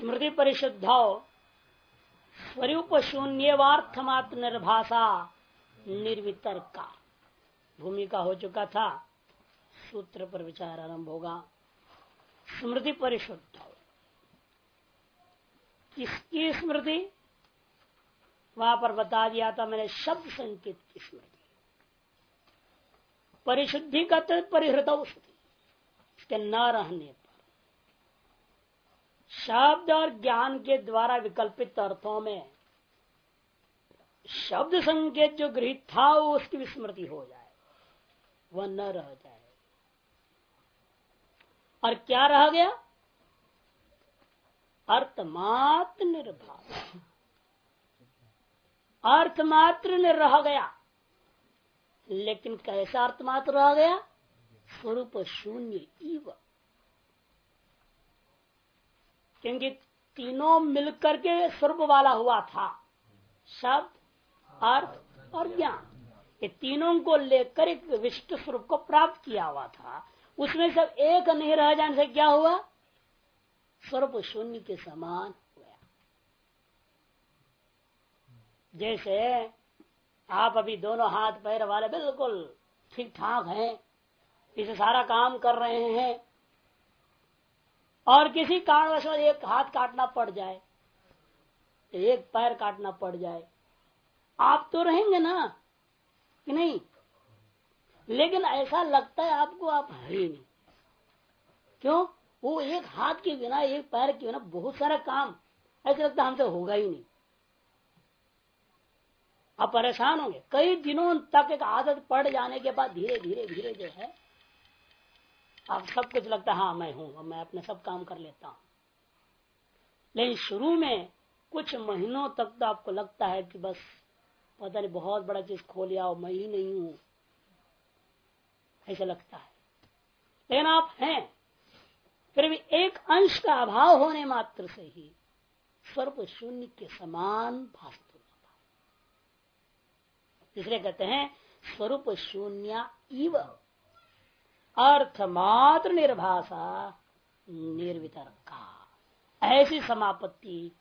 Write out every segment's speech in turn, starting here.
स्मृति परिशुद्ध। स्वरूप शून्यवार्थमात्र निर्भाषा निर्वितर्का भूमिका हो चुका था, सूत्र पर विचार आरंभ होगा। स्मृति परिशुद्ध। किसकी स्मृति? वहाँ पर बता दिया था मैंने, शब्द संकेत की स्मृति। परिशुद्धिगत परिहृत उसके न रहने पर। शब्द और ज्ञान के द्वारा विकल्पित अर्थों में शब्द संकेत जो गृहित था वो उसकी विस्मृति हो जाए, वह न रह जाए। और क्या रह गया? अर्थमात्र निर्भाव। अर्थमात्र ने रह गया। लेकिन कैसा अर्थमात्र रह गया? स्वरूप शून्य इव। क्योंकि तीनों मिलकर के स्वरूप वाला हुआ था। शब्द, अर्थ और ज्ञान। ये तीनों को लेकर एक विशिष्ट स्वरूप को प्राप्त किया हुआ था। उसमें सब एक नहीं रह जाने से क्या हुआ? स्वरूप शून्य के समान हुआ। जैसे आप अभी दोनों हाथ पैर वाले बिल्कुल ठीक ठाक हैं, इसे सारा काम कर रहे हैं। और किसी कारणवश एक हाथ काटना पड़ जाए, एक पैर काटना पड़ जाए, आप तो रहेंगे ना, कि नहीं? लेकिन ऐसा लगता है आपको, आप है ही नहीं। क्यों? वो एक हाथ के बिना, एक पैर के बिना बहुत सारा काम, ऐसा लगता हमसे होगा ही नहीं। आप परेशान होंगे। कई दिनों तक एक आदत पड़ जाने के बाद धीरे धीरे धीरे जो है आप सब कुछ लगता है हाँ मैं हूँ मैं अपने सब काम कर लेता हूँ। लेकिन शुरू में कुछ महीनों तक तो आपको लगता है कि बस, पता नहीं, बहुत बड़ा चीज़ खो लिया हो मैं ही नहीं हूँ। ऐसा लगता है। लेकिन आप हैं, फिर भी एक अंश का अभाव होने मात्र से ही स्वरूप शून्य के समान भाषित हो जाता है। इसलिए कहते हैं, स्वरूप शून्य इव। अर्थ मात्र निर्भाषा निर्वितर्का। ऐसी समापत्ति,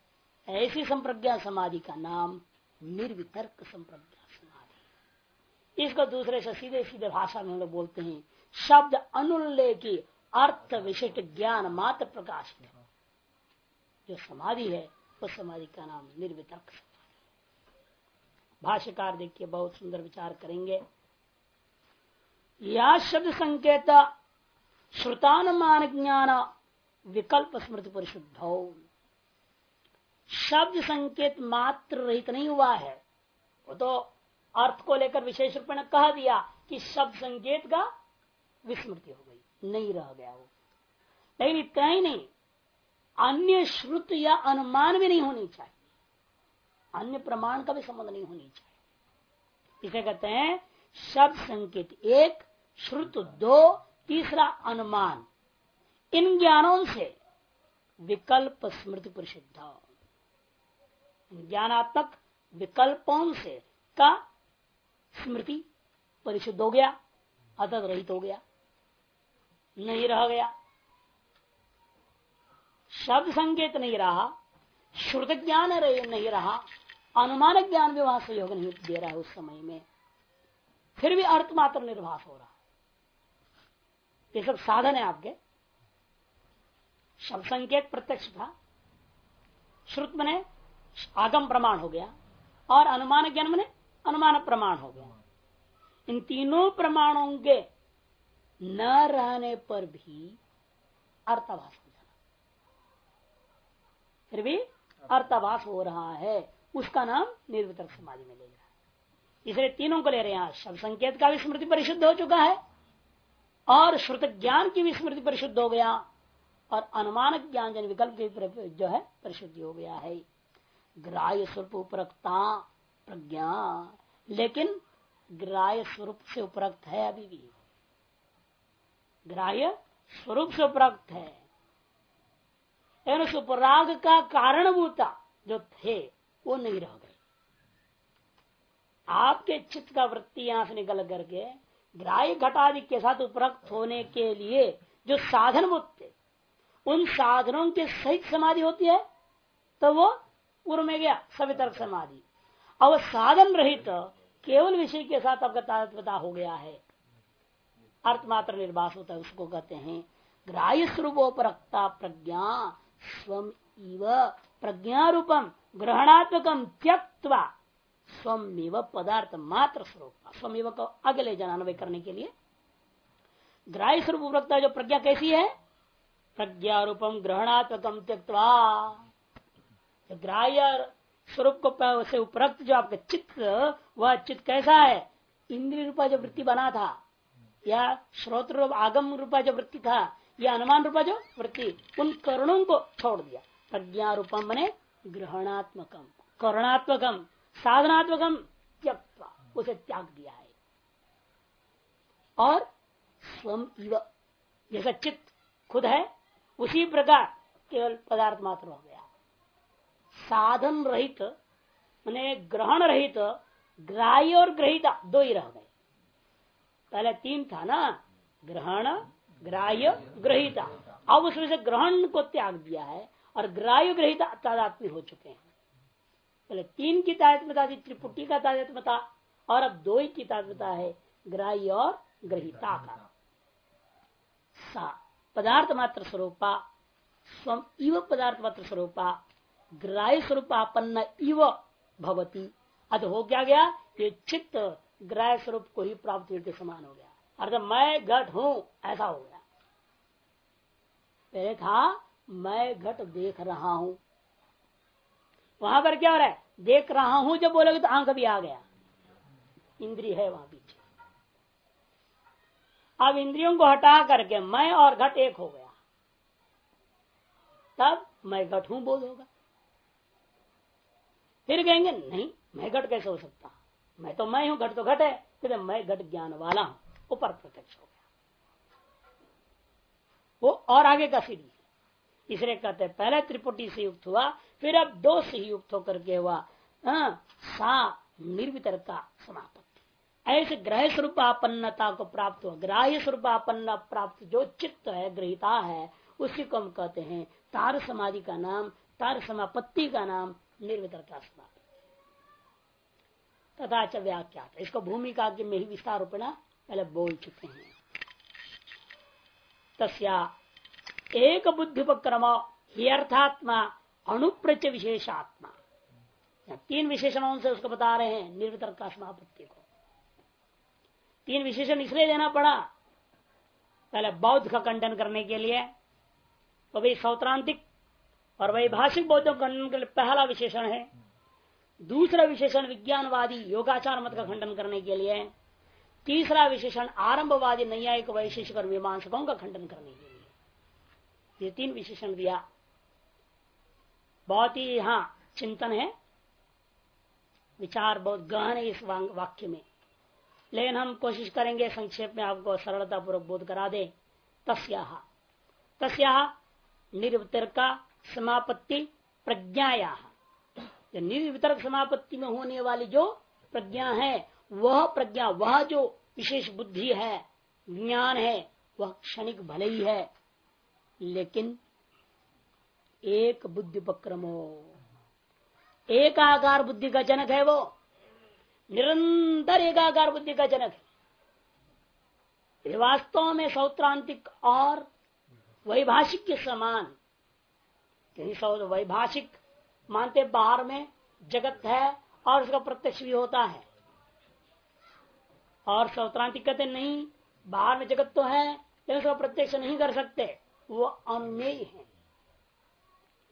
ऐसी संप्रज्ञा समाधि का नाम निर्वितर्क संप्रज्ञा समाधि। इसको दूसरे से सीधे सीधे भाषा में हम लोग बोलते हैं, शब्द अनुल्लेखी अर्थ विशिष्ट ज्ञान मात्र प्रकाश जो समाधि है, उस समाधि का नाम निर्वितर्क समाधि भाष्यकार देखिए, बहुत सुंदर विचार करेंगे। या शब्द संकेत, श्रुतानुमान ज्ञान, विकल्प स्मृति परिशुद्ध। शब्द संकेत मात्र रहित नहीं हुआ है। वो तो अर्थ को लेकर विशेष रूप में कह दिया कि शब्द संकेत का विस्मृति हो गई, नहीं रह गया वो। लेकिन इतना ही नहीं। अन्य श्रुत या अनुमान भी नहीं होनी चाहिए। अन्य प्रमाण का भी संबंध नहीं होनी चाहिए। इसे कहते हैं शब्द संकेत एक श्रुत दो, तीसरा अनुमान। इन ज्ञानों से विकल्प स्मृति परिशुद्ध ज्ञानात्मक विकल्पों से का स्मृति परिशुद्ध हो गया अतत रहित हो गया, नहीं रह गया। शब्द संकेत नहीं रहा, श्रुत ज्ञान नहीं रहा, अनुमान ज्ञान भी वहाँ सहयोग नहीं दे रहा है उस समय में। फिर भी अर्थ मात्र निर्भास हो रहा। ये सब साधन है आपके। शब्द संकेत प्रत्यक्ष था। श्रुत मने आगम प्रमाण हो गया और अनुमान ज्ञान मने अनुमान प्रमाण हो गया। इन तीनों प्रमाणों के न रहने पर भी अर्थाभास हो जाना। फिर भी अर्थाभास हो रहा है। उसका नाम निर्वितर्क समाधि में ले रहा है इसलिए तीनों को ले रहे हैं। शब्द संकेत का भी स्मृति परिशुद्ध हो चुका है। और श्रुत ज्ञान की भी स्मृति परिशुद्ध हो गया और अनुमान ज्ञान जन विकल्प की जो है, परिशुद्धि हो गया है। ग्राह्य स्वरूप उपरक्ता प्रज्ञा। लेकिन ग्राह्य स्वरूप से उपरक्त है अभी भी। ग्राह्य स्वरूप से उपरक्त है। उपराग का कारणभूता जो थे, वो नहीं रह गए। आपके चित्त का वृत्ति यहाँ से निकल करके ग्राह्य घटादि के साथ उपरक्त होने के लिए जो साधन थे उन साधनों के सहित समाधि होती है तो वो पूर्व में गया, सवितर्क समाधि। अब साधन रहित तो केवल विषय के साथ आपका तात्वता हो गया है। अर्थमात्र निर्वास होता है, उसको कहते हैं ग्राह्य स्वरूपोपरक्ता प्रज्ञा स्वम इव प्रज्ञा रूपम ग्रहणात्मकम त्यक्वा स्वम पदार्थ मात्र स्वरूप। स्वम को आगे ले जाना अनुभव करने के लिए। ग्राह्य स्वरूप उपरक्ता जो प्रज्ञा कैसी है? प्रज्ञा रूपम ग्रहणात्मकम त्यक्वा ग्राह्य स्वरूप को से उपरक्त जो आपका चित्त, वह चित्त कैसा है? इंद्रिय रूपा जो वृत्ति बना था, या श्रोत रूप, आगम रूपा जो वृत्ति था, या अनुमान रूपा जो वृत्ति, उन करुणों को छोड़ दिया। प्रज्ञा रूपम बने ग्रहणात्मकम। करुणात्मकम साधनात्मकम त्यक्वा उसे त्याग दिया है। और स्वम इव जैसा चित्त खुद है, उसी प्रकार केवल पदार्थ मात्र हो गया। साधन रहित, मैंने ग्रहण रहित, ग्राह्य और ग्रहिता दो ही रह गए। पहले तीन था ना, ग्रहण, ग्राह्य, ग्रहिता। अब उसमें से ग्रहण को त्याग दिया है, और ग्राह्य, ग्रहिता तादात्म्य हो चुके हैं। पहले तीन की तादात्मता थी त्रिपुटी का तादात्मता और अब दो ही की तादात्मता है, ग्राह्य और ग्रहिता का। सा, पदार्थ मात्र स्वरूपा स्वम इव पदार्थ मात्र स्वरूपा, ग्राह्य स्वरूपापन्न इव भवती। अत हो क्या गया? ये चित्त ग्राह्य स्वरूप को ही प्राप्त के समान हो गया। अर्थात मैं घट हूँ, ऐसा हो गया। पहले था, मैं घट देख रहा हूँ। वहाँ पर क्या हो रहा है? देख रहा हूँ, जब बोलोगे तो आँख भी आ गया। इंद्री है वहाँ पीछे। अब इंद्रियों को हटा करके मैं और घट एक हो गया। तब मैं घट हूँ बोध होगा फिर कहेंगे, नहीं, मैं घट कैसे हो सकता? मैं तो मैं हूँ, घट तो घट है। फिर मैं घट ज्ञान वाला हूँ। ऊपर प्रत्यक्ष हो गया। वो और आगे का सीढ़ी। इसलिए कहते हैं पहले त्रिपुटी से युक्त हुआ फिर अब दो से युक्त होकर के हुआ हाँ, सा निर्वितर का समापत्ति। ऐसे ग्रह स्वरूपापन्नता को प्राप्त हुआ। ग्राह्य स्वरूप स्वरूपापन्न प्राप्त जो चित्त है ग्रहिता है उसी को हम कहते हैं तार समाधि का नाम तार समापत्ति का नाम निर्वितर का समाप्त तथा च व्याख्या इसको भूमिका के में ही विस्तार रूपेणा पहले बोल चुके हैं। तस्या एक बुद्धिपक्रम ही अर्थात्मा अनुप्रच विशेषात्मा तीन विशेषणों से उसको बता रहे हैं निर्वितर का तीन विशेषण इसलिए देना पड़ा, पहले बौद्ध का खंडन करने के लिए तो भाई सौत्रांतिक और वैभाषिक बौद्धों का खंडन के लिए पहला विशेषण है। दूसरा विशेषण विज्ञानवादी, योगाचार मत का खंडन करने के लिए। तीसरा विशेषण आरंभवादी, नैयायिक, वैशेषिक और मीमांसकों का खंडन करने के लिए। ये तीन विशेषण दिया। बहुत ही यहाँ चिंतन है। विचार बहुत गहन है इस वाक्य में। लेकिन हम कोशिश करेंगे संक्षेप में आपको सरलता पूर्वक बोध करा दे। तस्या। तस्या निर्वतर का समापत्ति प्रज्ञाया। निर्वितर्क समापत्ति में होने वाली जो प्रज्ञा है, वह प्रज्ञा, वह जो विशेष बुद्धि है ज्ञान है, वह क्षणिक भले ही है। लेकिन एक बुद्धि पक्रमो एक आकार बुद्धि का जनक है वो। निरंतर एकाकार बुद्धि का जनक है। वास्तव में सौत्रांतिक और वैभाषिक के समान। वैभाषिक मानते बाहर में जगत है और उसका प्रत्यक्ष भी होता है। और सौत्रांतिक कहते नहीं, बाहर में जगत तो है, लेकिन उसका प्रत्यक्ष नहीं कर सकते। वो अनुमेय है।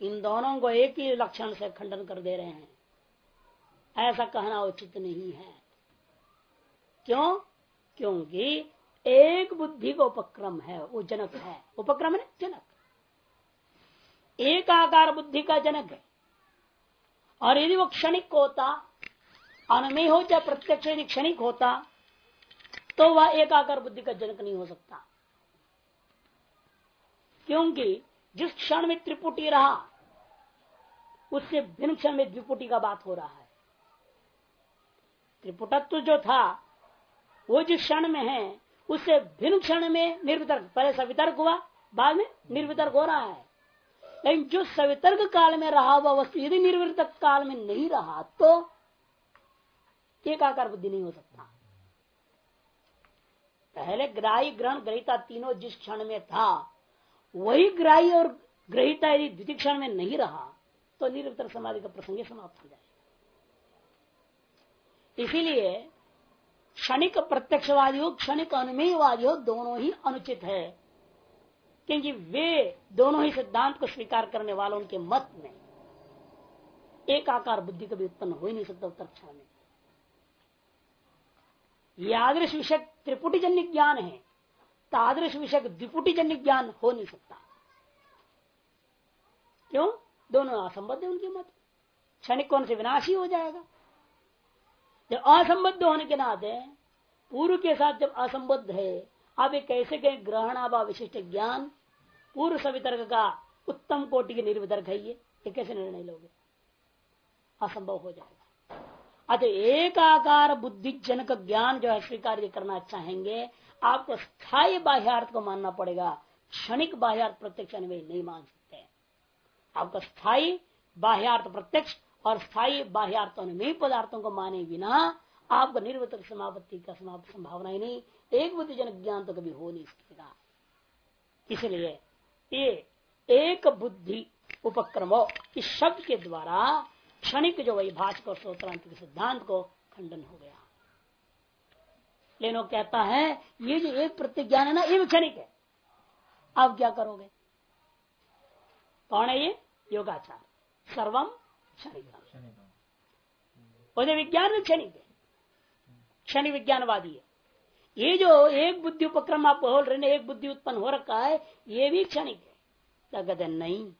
इन दोनों को एक ही लक्षण से खंडन कर दे रहे हैं। ऐसा कहना उचित नहीं है। क्यों? क्योंकि एक बुद्धि का उपक्रम है, वो जनक है। उपक्रम है जनक। एक आकार बुद्धि का जनक है। और यदि वो क्षणिक होता, अनमेय हो चाहे प्रत्यक्ष यदि क्षणिक होता तो वह एक आकार बुद्धि का जनक नहीं हो सकता। क्योंकि जिस क्षण में त्रिपुटी रहा, उससे भिन्न क्षण में द्विपुटी का बात हो रहा है। त्रिपुटत्व जो था, वो जिस क्षण में है, उससे भिन्न क्षण में निर्वितर्क। पहले सवितर्क हुआ, बाद में निर्वितर्क हो रहा है। लेकिन जो सवितर्क काल में रहा हुआ वस्तु यदि निर्वर्तक काल में नहीं रहा तो एक आकार बुद्धि नहीं हो सकता। पहले ग्राही, ग्रहण, ग्रहिता तीनों जिस क्षण में था वही ग्राही और ग्रहिता यदि द्वितीय क्षण में नहीं रहा तो निरंतर समाधि का प्रसंग समाप्त हो जाएगा। इसीलिए क्षणिक प्रत्यक्षवादी हो क्षणिक अनुमेयवादी हो दोनों ही अनुचित है, क्योंकि वे दोनों ही सिद्धांत को स्वीकार करने वालों उनके मत में एक आकार बुद्धि कभी उत्पन्न हो ही नहीं सकता उत्तर क्षण में। यादृश विषय त्रिपुटी जन्य ज्ञान है। तादृश विषय द्विपुटी जन्य ज्ञान हो नहीं सकता। क्यों? दोनों असंबद्ध है उनके मत। क्षणिक कौन से विनाशी हो जाएगा? जब असंबद्ध होने के नाते पूर्व के साथ जब असंबद्ध है आप एक कैसे कहें ग्रहणाभा विशिष्ट ज्ञान? पूर्व सवितर्क का उत्तम कोटि के निर्वितर्क है ये। कैसे निर्णय लोगे? असंभव हो जाएगा। अतः एक आकार बुद्धि जनक ज्ञान जो है स्वीकार करना चाहेंगे आपको स्थायी बाह्यार्थ को मानना पड़ेगा। क्षणिक बाह्यार्थ प्रत्यक्ष अनुभव नहीं मान सकते। आपको स्थायी बाह्यार्थ प्रत्यक्ष और स्थायी बाह्यार्थ अनुमेय पदार्थों को माने बिना आपको निर्वत समापत्ति का समाप्त संभावना ही नहीं। एक बुद्धि जनक ज्ञान तो कभी हो नहीं सकेगा इसलिए ये एक बुद्धि उपक्रमो इस शब्द के द्वारा क्षणिक जो वही भाषक और के सिद्धांत को खंडन हो गया। लेनो कहता है ये जो एक प्रतिज्ञान है ना ये क्षणिक है। आप क्या करोगे? कौन है ये? योगाचार सर्वम क्षणिक विज्ञान में क्षणिक है। क्षणिक विज्ञानवादी है। ये जो एक बुद्धि उपक्रम आप बोल रहे एक बुद्धि उत्पन्न हो रखा है ये भी क्षणिक है। क्या कहते नहीं।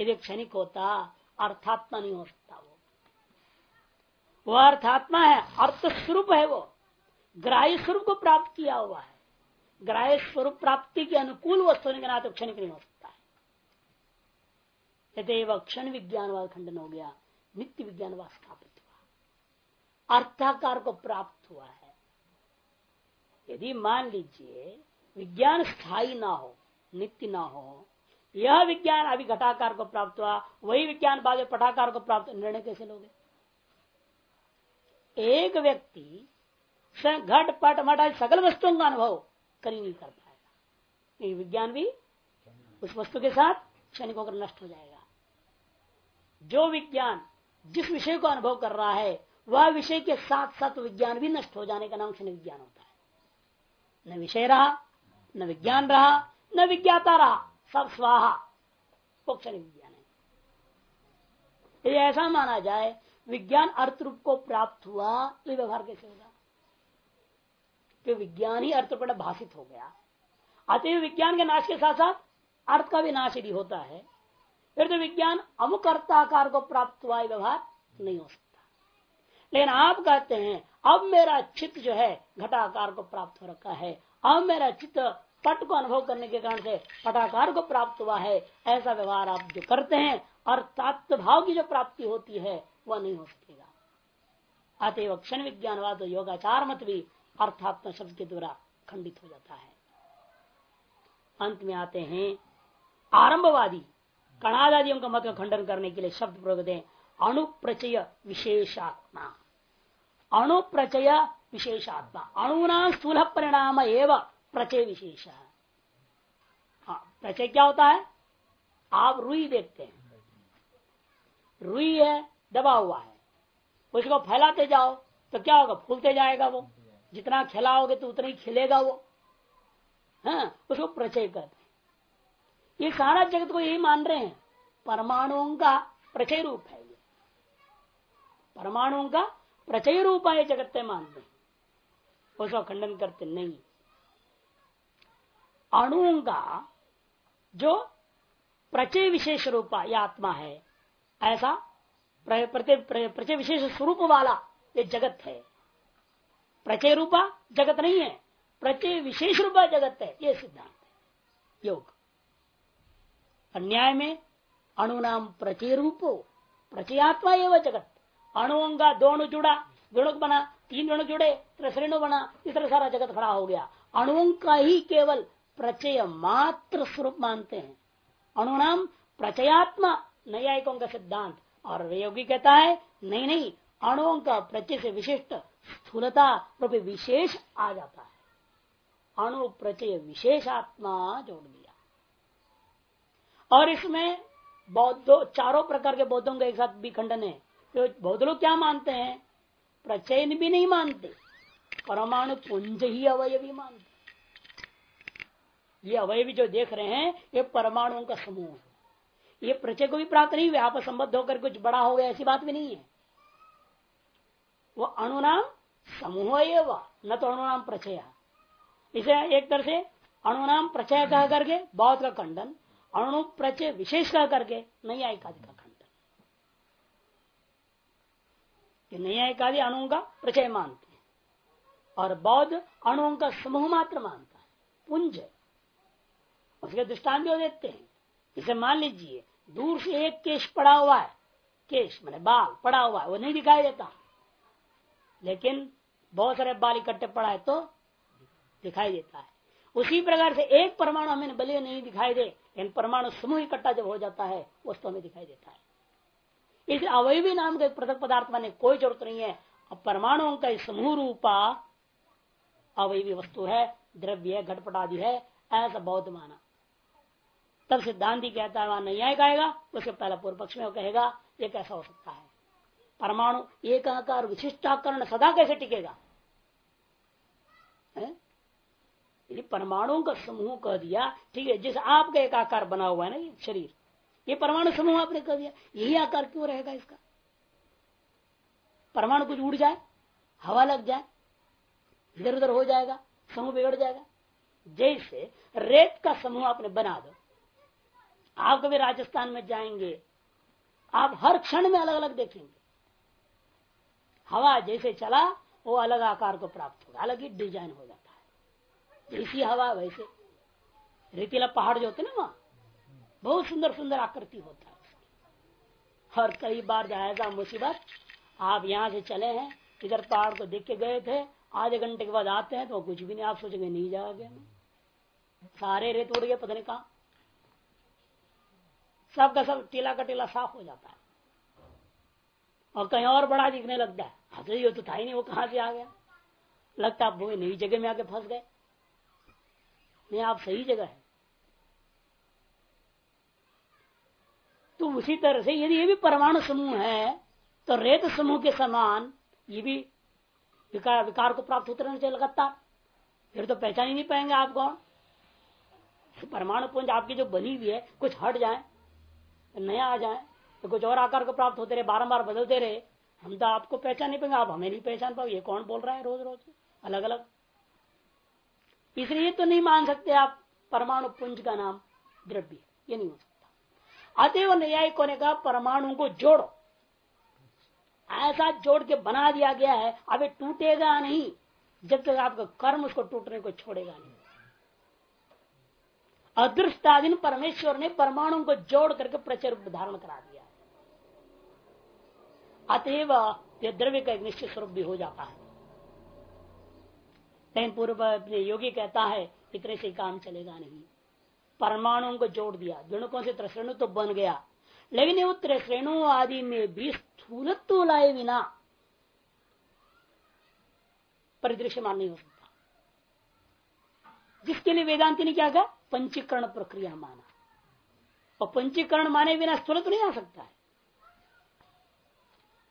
यदि क्षणिक होता अर्थात्मा नहीं हो सकता वो। वो अर्थात्मा है अर्थ स्वरूप है वो। ग्राह्य स्वरूप को प्राप्त किया हुआ है। ग्राह्य स्वरूप प्राप्ति के अनुकूल वस्तु के नाते क्षणिक नहीं हो सकता है। यदि क्षण विज्ञानवाद खंडन हो गया, नित्य विज्ञान विज्ञानवाद स्थापित हुआ। अर्थाकार को प्राप्त हुआ है। यदि मान लीजिए विज्ञान स्थायी ना हो, नित्य ना हो, यह विज्ञान अभी घटाकार को प्राप्त हुआ, वही विज्ञान बाद पटाकार को प्राप्त, निर्णय कैसे लोगे? एक व्यक्ति घट, पट, मट सकल वस्तुओं का अनुभव ही नहीं कर पाएगा। ये विज्ञान भी उस वस्तु के साथ क्षणिक होकर नष्ट हो जाएगा। जो विज्ञान जिस विषय को अनुभव कर रहा है, वह विषय के साथ साथ विज्ञान भी नष्ट हो जाने का नाम क्षण विज्ञान होता है। न विषय रहा, न विज्ञान रहा, न विज्ञाता रहा, सब स्वाहा वो क्षण विज्ञान है। यदि ऐसा माना जाए, विज्ञान अर्थ रूप को प्राप्त हुआ तो व्यवहार कैसे होगा? कि विज्ञान ही अर्थ पर भाषित हो गया। अतः विज्ञान के नाश के साथ साथ अर्थ का भी नाश यदि होता है, फिर तो विज्ञान अमुक अर्थाकार को प्राप्त हुआ व्यवहार नहीं हो सकता। लेकिन आप कहते हैं, अब मेरा चित्त जो है, घटाकार को प्राप्त हो रखा है। अब मेरा चित्त पट को अनुभव करने के कारण से पटाकार को प्राप्त हुआ है। ऐसा व्यवहार आप जो करते हैं तत्व भाव की जो प्राप्ति होती है, वह नहीं हो सकेगा। अतएव क्षण विज्ञानवाद योगाचार मत भी अर्थात्म शब्द के द्वारा खंडित हो जाता है। अंत में आते हैं, आरंभवादी, कणादादियों का मत का खंडन करने के लिए शब्द प्रयोग दें अणुप्रचय विशेषात्मा। अणुप्रचय विशेषात्मा। अणुना स्थूल परिणाम एवं प्रचय विशेष। हाँ प्रचय क्या होता है? आप रुई देखते हैं। रुई है, दबा हुआ है। उसको फैलाते जाओ तो क्या होगा? फूलते जाएगा वो। जितना खिलाओगे तो उतना ही खिलेगा वो। हाँ उसको प्रचय कहते हैं। ये सारा जगत को यही मान रहे हैं। परमाणुओं का प्रचय रूप है ये। परमाणुओं का प्रचय रूप है जगत मानते हैं। उसका खंडन करते नहीं। अणुओं का जो प्रचय विशेष रूपा यह आत्मा है, ऐसा प्रचय विशेष स्वरूप वाला ये जगत है। प्रचय रूपा जगत नहीं है, प्रचय विशेष रूपा जगत है, ये सिद्धांत है, योग। अन्याय में अणु नाम प्रचय रूपो प्रचयात्मा एवं जगत। अणुओं का दो अणु जुड़ा गुणक बना, तीन अणु जुड़े त्रिश्रेणु बना इस तरह सारा जगत खड़ा हो गया। अणुओं का ही केवल प्रचय मात्र स्वरूप मानते हैं। अणुनाम प्रचयात्मा न्यायिकों का सिद्धांत। और योगी कहता है, नहीं नहीं, अणुओं का प्रचय से विशिष्ट स्थूलता रूपी विशेष आ जाता है। अणु प्रचय विशेषात्मा जोड़ दिया। और इसमें बौद्धों, चारों प्रकार के बौद्धों का एक साथ भी खंडन है। तो बौद्ध लोग क्या मानते हैं? प्रचयन भी नहीं मानते। परमाणु पुंज ही अवयवी मानते। ये अवयवी जो देख रहे हैं, ये परमाणुओं का समूह है। ये प्रचय को भी प्राप्त नहीं आप संबद्ध होकर कुछ बड़ा हो गया, ऐसी बात भी नहीं है। वो अणुनाम समूह न तो अणुनाम प्रचय। इसे एक तरह से अणुनाम प्रचय कह करके, बौद्ध का खंडन, अणु प्रचय विशेष कह करके नई आयिकादि का खंडन। नई आयिकादि अणु का प्रचय मानते हैं। और बौद्ध अणुओं का समूह मात्र मानता है। पुंज। उसके दृष्टांत भी देते हैं। इसे मान लीजिए, दूर से एक केश पड़ा हुआ है। केश, मैंने बाल, पड़ा हुआ है। वो नहीं दिखाई देता। लेकिन बहुत सारे बाल इकट्ठे पड़ा है तो दिखाई देता है। उसी प्रकार से एक परमाणु हमें बलिए नहीं दिखाई दे इन परमाणु समूह इकट्ठा जब हो जाता है, वस्तु हमें दिखाई देता है। इसलिए अवयवी नाम के पृथक पदार्थ माने कोई ज़रूरत नहीं है। अब परमाणुओं का समूह रूपा अवयवी वस्तु है, द्रव्य है, घटपट आदि है, ऐसा बौद्ध माना। तब सिद्धांति कहता है, वहाँ नहीं आएगा, उसके पहला पूर्व पक्ष में वो कहेगा, ये कैसा हो सकता है? परमाणु एक आकार विशिष्टाकरण सदा कैसे टिकेगा? यदि परमाणुओं का समूह कह दिया, ठीक है, जिस आपका एक आकार बना हुआ है ना ये शरीर, ये परमाणु समूह आपने कह दिया, यही आकार क्यों रहेगा इसका? परमाणु कुछ उड़ जाए, हवा लग जाए, इधर उधर हो जाएगा, समूह बिगड़ जाएगा। जैसे रेत का समूह आपने बना दो, आप कभी राजस्थान में जाएँगे, आप हर क्षण में अलग अलग देखेंगे। हवा जैसे चला, वो अलग आकार को प्राप्त होगा, अलग ही डिज़ाइन हो जाता है। जैसी हवा वैसे। रेतीला पहाड़ जो होते ना वहाँ, बहुत सुंदर सुंदर आकृति होता है और कई बार ऐसा मुसीबत, आप यहाँ से चले हैं, इधर पहाड़ को देख के गए थे, आधे घंटे के बाद आते हैं तो कुछ भी नहीं, आप सोचेंगे नहीं जाओगे। सारे रेत उड़ गए, पता नहीं कहा। सबका सब टीला का टीला साफ़ हो जाता है। और कहीं और बड़ा दिखने लगता है। ये तो था ही नहीं, वो कहाँ से आ गया? लगता आप वो नई जगह में आके फंस गए। नहीं आप सही जगह है। तो उसी तरह से यदि ये भी परमाणु समूह है तो रेत समूह के समान ये भी विकार विकार को प्राप्त होते रहना चाहिए लगातार। फिर तो पहचान ही नहीं पाएँगे आप कौन? तो परमाणु पुंज आपकी जो बनी हुई है, कुछ हट जाए, नया आ जाए तो कुछ और आकार को प्राप्त होते रहे बारम्बार बदलते रहे। हम तो आपको पहचान नहीं पाएँगे, आप हमें नहीं पहचान पाओ ये कौन बोल रहा है रोज रोज अलग अलग इसलिए तो नहीं मान सकते आप परमाणु पुंज का नाम द्रव्य, ये नहीं हो सकता। अतएव न्यायिकों ने कहा परमाणु को जोड़ो। ऐसा जोड़ के बना दिया गया है अब टूटेगा नहीं, जब तक आपका कर्म उसको टूटने को छोड़ेगा नहीं। अदृष्टाधीन परमेश्वर ने परमाणु को जोड़ करके प्रचर धारण करा दिया। अतएव यह द्रव्य का एक निश्चित स्वरूप भी हो जाता है। लेकिन पूर्व योगी कहता है, इतने से काम चलेगा नहीं। परमाणु को जोड़ दिया गुणकों से त्रसणु तो बन गया। लेकिन वो त्रसणु आदि में भी स्थूलत्व लाए बिना परिदृश्य मान नहीं हो सकता। जिसके लिए वेदांति ने क्या कहा? पंचीकरण प्रक्रिया माना। और पंचीकरण माने बिना स्थूलत्व नहीं आ सकता है।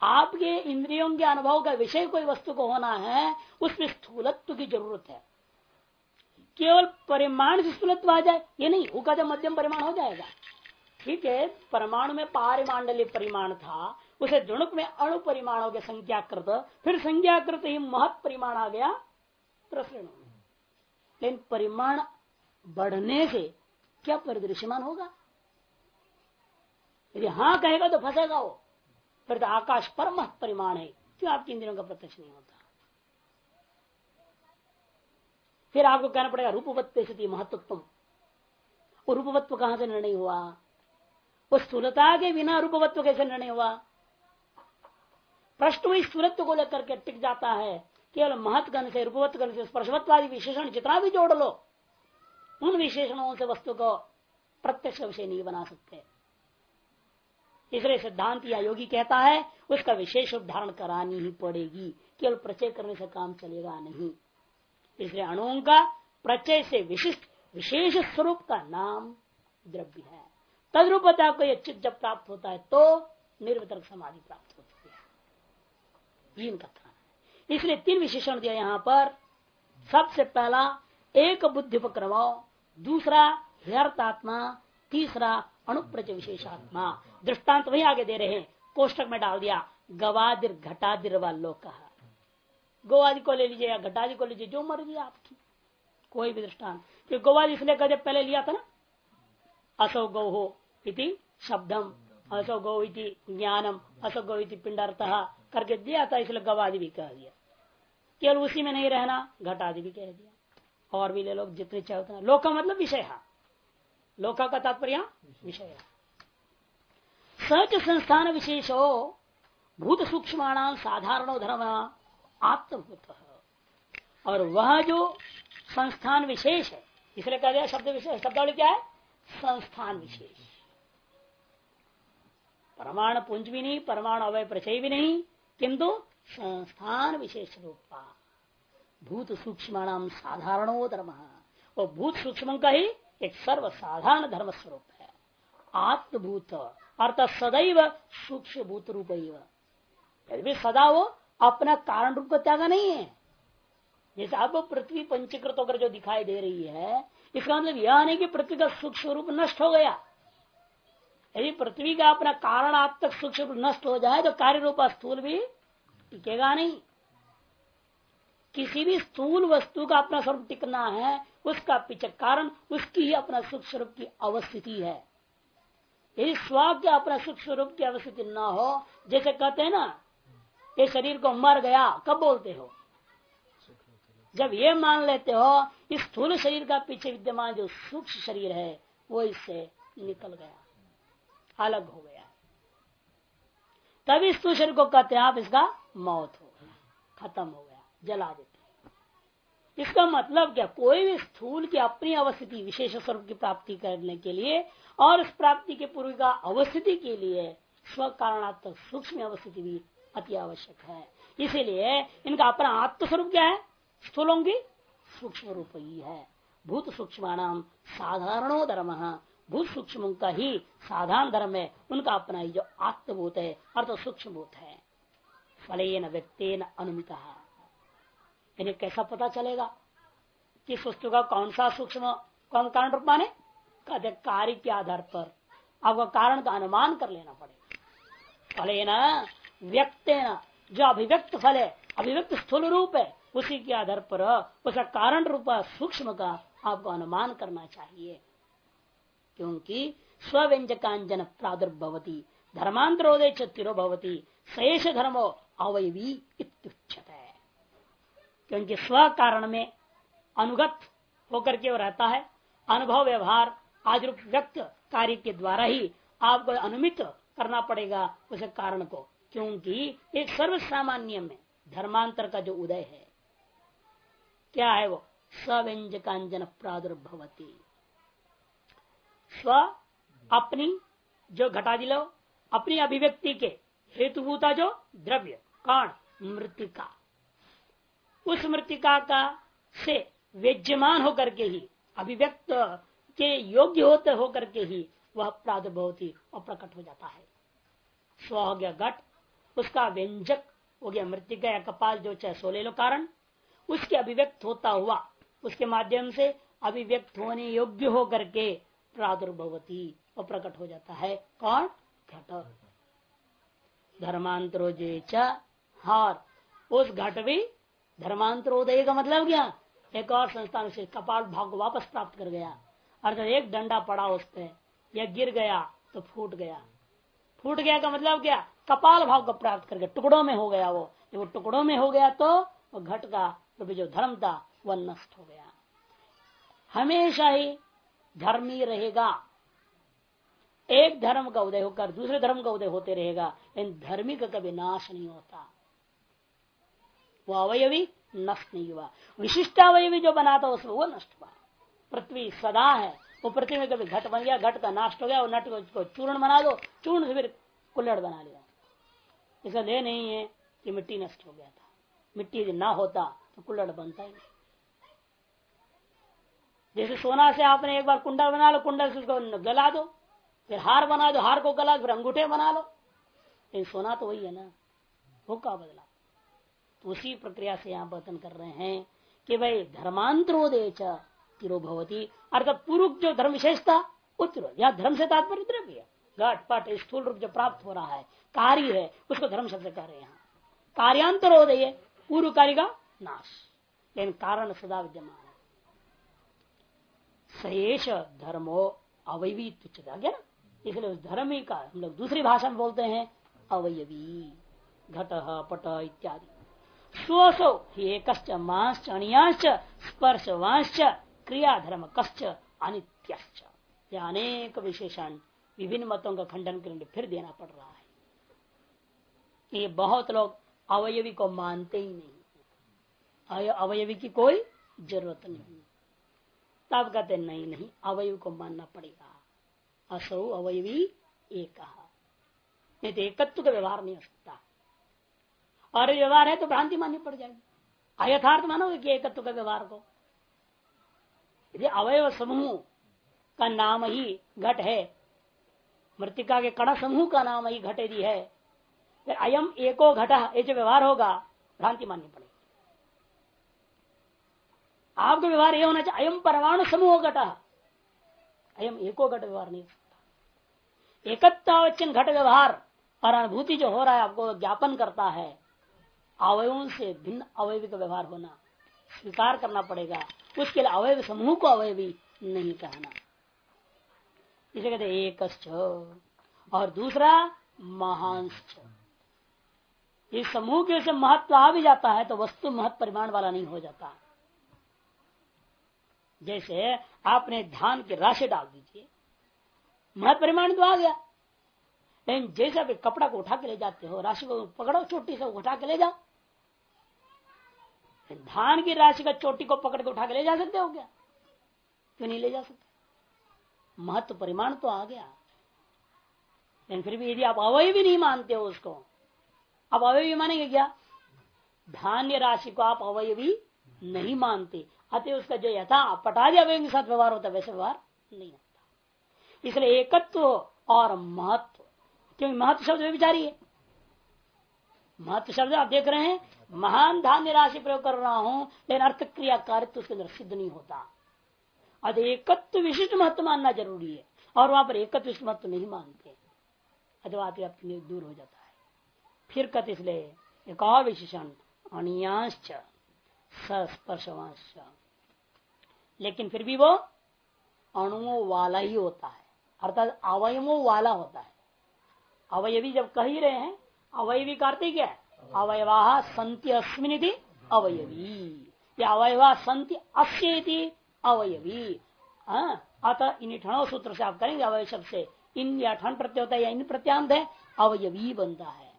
आपके इंद्रियों के अनुभव का विषय कोई वस्तु को होना है, उसमें स्थूलत्व की ज़रूरत है। केवल परिमाण से स्थूलत्व आ जाए, ये नहीं वो कहते मध्यम परिमाण हो जाएगा। ठीक है, परमाणु में पारिमांडल्य परिमाण था, उसे दुणुक में अणु परिमाण गया संख्याकृत, फिर संख्याकृत ही महत परिमाण आ गया, प्रसरण। लेकिन परिमाण बढ़ने से क्या परिदृश्यमान होगा? यदि हाँ कहेगा तो फंसेगा वो। फिर तो आकाश परम परिमाण है। क्यों आपके इंद्रियों का प्रत्यक्ष नहीं होता? फिर आपको कहना पड़ेगा रूपवत्व स्थिति महत्वत्व वो रूपवत्व कहाँ से निर्णय हुआ? वो स्थूलता के बिना रूपवत्व कैसे निर्णय हुआ? प्रश्न वही स्थूलत्व को लेकर के टिक जाता है। केवल महत्व से रूपवत्व से स्पर्शवत्वादी विशेषण जितना भी जोड़ लो, उन विशेषणों से वस्तु को प्रत्यक्ष विषय नहीं बना सकते। इसलिए सिद्धांत या योगी कहता है, उसका विशेष उदाहरण करानी ही पड़ेगी। केवल प्रचय करने से काम चलेगा नहीं। इसलिए अणुओं का प्रचय से विशिष्ट, विशेष स्वरूप का नाम द्रव्य है। तद्रूपता को यह चित्त जब प्राप्त होता है तो निर्वितर्क समाधि प्राप्त होती है। है। इसलिए तीन विशेषण दिया यहाँ पर। सबसे पहला, एक बुद्धि उपक्रम। दूसरा हृतात्मा तीसरा अणुप्रच विशेषात्मा। दृष्टांत वही आगे दे रहे हैं। कोष्टक में डाल दिया, गवादिर, घटादिर व लोक गोवादि को ले लीजिए या घटादि को लीजिए, जो मर्ज़ी आपकी, कोई भी कि गोवादि इसलिए कदे पहले लिया था ना। असो गौ हो इति शब्दम, असो गौ इति ज्ञानम, असो गौ इति पिंडार्थ करके दिया था, इसलिए गवादि भी कह दिया। केवल उसी में नहीं रहना, घटादि भी कह दिया। और भी ले लो, जितने चाहे उतना। लोक मतलब विषय है। लोका का तात्पर्य, विषय सच संस्थान विशेषो भूत सूक्ष्म साधारण धर्म आत्मभूत। और वह जो संस्थान विशेष है, इसलिए कह दिया शब्द विशेष, शब्दावली क्या है? संस्थान विशेष। परमाणु पुंज भी नहीं, परमाणु अवय प्रचय भी नहीं, किंतु संस्थान विशेष रूपा। भूत सूक्ष्म साधारणो धर्म। वो भूत सूक्ष्म का ही एक सर्व साधारण धर्म स्वरूप है। आत्मभूत। अर्थात सदैव सूक्ष्म भूत रूप यदि सदा वो अपना कारण रूप का त्यागा नहीं है। जैसे अब पृथ्वी पंचीकृत होकर जो दिखाई दे रही है, इसका मतलब यह नहीं कि पृथ्वी का सूक्ष्म रूप नष्ट हो गया। यदि पृथ्वी का अपना कारण आप तक सूक्ष्म रूप नष्ट हो जाए तो कार्य रूप स्थूल भी टिकेगा नहीं। किसी भी स्थूल वस्तु का अपना स्वरूप टिकना है, उसका पीछे कारण, उसकी ही अपना सूक्ष्म स्वरूप की अवस्थिति है। यदि स्व के अपना सुख स्वरूप की अवस्थिति न हो, जैसे कहते हैं ना ये शरीर को मर गया, कब बोलते हो? जब ये मान लेते हो, इस स्थूल शरीर का पीछे विद्यमान जो सूक्ष्म शरीर है, वो इससे निकल गया, अलग हो गया। तभी स्थूल शरीर को कहते हैं, आप इसका मौत हो गया, खत्म हो गया, जला देते इसका मतलब क्या? कोई भी स्थूल की अपनी अवस्थिति, विशेष स्वरूप की प्राप्ति करने के लिए और उस प्राप्ति के पूर्व का अवस्थिति के लिए स्व कारणात्मक सूक्ष्म अवस्थिति भी अति आवश्यक है। इसीलिए इनका अपना आत्मस्वरूप क्या है? स्थूलों की सूक्ष्म रूप ही है। भूत सूक्ष्म नाम साधारणो धर्म। भूत सूक्ष्म का ही साधारण धर्म है। उनका अपना ही जो आत्मभूत है अर्थ सूक्ष्म भूत है। फलेन व्यक्तेन अनुमिता। इन्हें कैसा पता चलेगा किस वस्तु का कौन सा सूक्ष्म, कौन कारण रूप माने कहते कार्य के आधार पर। आपको कारण का अनुमान कर लेना पड़ेगा। फल न, व्यक्त जो अभिव्यक्त फल है, अभिव्यक्त स्थूल रूप है, उसी के आधार पर उसका कारण रूप सूक्ष्म का आपको अनुमान करना चाहिए। क्योंकि स्व्यंजकांजन प्रादुर्भवती, धर्मांतरोदय चिरो भवती शेष धर्मो अवयवी इत्युच्यत है क्योंकि स्व कारण में अनुगत होकर के रहता है। अनुभव, व्यवहार आज रूप व्यक्त कार्य के द्वारा ही आपको अनुमित करना पड़ेगा उस कारण को। क्योंकि एक सर्व सामान्य में धर्मांतर का जो उदय है, क्या है वो? स्व्यंजकांजन प्रादुर्भवती। स्व अपनी जो घटा दिलो अपनी अभिव्यक्ति के हेतुभूता जो द्रव्य कौन मृतिका। उस मृतिका का से व्यज्यमान होकर के ही, अभिव्यक्त के योग्य होते होकर के ही वह प्रादुर्भवती और प्रकट हो जाता है। स्व हो गया घट उसका व्यंजक हो गया मृतिका या कपाल जो चाहे सोले लो कारण। उसके अभिव्यक्त होता हुआ, उसके माध्यम से अभिव्यक्त होने योग्य हो करके प्रादुर्भवती और प्रकट हो जाता है। कौन? घट। धर्मांतरो हार। उस घट भी धर्मांतरोदय का मतलब क्या? एक और संस्थान से कपाल भाग को वापस प्राप्त कर गया। अर्थात एक डंडा पड़ा उस पर या गिर गया तो फूट गया। फूट गया का मतलब क्या? कपाल भाव को प्राप्त करके टुकड़ों में हो गया वो। जब वो टुकड़ों में हो गया तो वो घट का तो जो धर्म था, वह नष्ट हो गया। हमेशा ही धर्मी रहेगा। एक धर्म का उदय होकर दूसरे धर्म का उदय होते रहेगा इन धर्मी का कभी नाश नहीं होता। वो अवयवी नष्ट नहीं हुआ। विशिष्ट अवयवी जो बना था उसमें वो नष्ट हुआ। पृथ्वी सदा है। वो पृथ्वी में कभी घट बन गया, घट का नाश हो गया नट को चूर्ण बना दो, चूर्ण से फिर कुल्लड़ बना लिया। इसका ले नहीं है कि मिट्टी नष्ट हो गया था। मिट्टी यदि ना होता तो कुल्लड़ बनता ही जैसे सोना से आपने एक बार कुंडल बना लो, कुंडल से उसको गला दो, फिर हार बना दो, हार को गला फिर अंगूठे बना लो। लेकिन सोना तो वही है ना वो का बदला। उसी प्रक्रिया से यहाँ वर्तन कर रहे हैं कि भाई धर्मांतरोदय तिरोभवती। अर्थात पूर्व जो धर्म विशेषता उत्तर यहाँ धर्म से तात्पर्य द्रव्य घट, पट, स्थूल रूप जो प्राप्त हो रहा है, कार्य है, उसको धर्म शब्द कह रहे हैं यहाँ। कार्यांतरोदय पूर्व कार्य का नाश। लेकिन कारण सदा विद्यमान है। सहेश धर्मो अवयवी तुच्छ गया ना? इसलिए उस धर्म ही का हम लोग दूसरी भाषा में बोलते हैं अवयवी। घट, पट इत्यादि। स्वसो एक मांश्च, अणियांश्च, स्पर्शवांश्च क्रिया धर्म कश्च अनित्यश्च अनेक विशेषण विभिन्न मतों का खंडन करने फिर देना पड़ रहा है। ये बहुत लोग अवयवी को मानते ही नहीं। अवयवी की कोई ज़रूरत नहीं। तब कहते, नहीं नहीं, अवयव को मानना पड़ेगा। असौ अवयवी एक। तो एकत्व का व्यवहार नहीं हो सकता। और व्यवहार है तो भ्रांति माननी पड़ जाएगी। अयथार्थ मानोगे कि एकत्व का व्यवहार को? यदि अवयव समूह का नाम ही घट है, मृतिका के कण समूह का नाम ही घट यदि है, फिर अयम एको घट, ये जो व्यवहार होगा, भ्रांति माननी पड़ेगी। आपका व्यवहार यह होना चाहिए, अयम परमाणु समूह घट। अयम एको घट व्यवहार नहीं सकता। एकत्वावचन घट व्यवहार और अनुभूति जो हो रहा है, आपको ज्ञापन करता है। अवयवों से भिन्न अवयवी का व्यवहार होना स्वीकार करना पड़ेगा। उसके लिए अवयव समूह को अवयवी नहीं कहना। इसे कहते एक और दूसरा महांश इस समूह के से महत्व आ भी जाता है तो वस्तु महत्व परिमाण वाला नहीं हो जाता। जैसे आपने धान की राशि डाल दीजिए, महत्व परिमाण तो आ गया। लेकिन जैसे आप कपड़ा को उठा के ले जाते हो, राशि को पकड़ो, चोटी से उठा के ले जाओ। धान की राशि का चोटी को पकड़ के उठा के ले जा सकते हो क्या? क्यों नहीं ले जा सकते? महत्व परिमाण तो आ गया। लेकिन फिर भी यदि आप अवय भी नहीं मानते हो उसको, आप अवय भी मानेंगे क्या? धान्य राशि को आप अवय भी नहीं मानते। अतः उसका जो यथा पटादी अवय के साथ व्यवहार होता वैसे व्यवहार नहीं होता। इसलिए एकत्व और महत्व क्योंकि महत्व शब्द वे विचारी है। महत्व शब्द आप देख रहे हैं, महान धान्य राशि प्रयोग कर रहा हूँ, लेकिन अर्थ क्रिया कार्य उसके अंदर सिद्ध नहीं होता। अत एकत्व विशिष्ट महत्व मानना ज़रूरी है, और वहाँ पर एकत्व विशिष्ट महत्व नहीं मानते। अथवा दूर हो जाता है। फिर कत इसलिए, एक और विशेषण अनियांश स्पर्शवांश लेकिन फिर भी वो अणुओं वाला ही होता है। अर्थात अवयवों वाला होता है। अवयवी जब कह रहे हैं, अवयवी करते क्या अवयवा संति अस्मिन अवयवी। या अवयवा संति अस्य अवयवी। अतः इन ठणों सूत्र से आप करेंगे अवय शब्द से इन या ठन प्रत्यय होता है या इन प्रत्यांत है, अवयवी बनता है।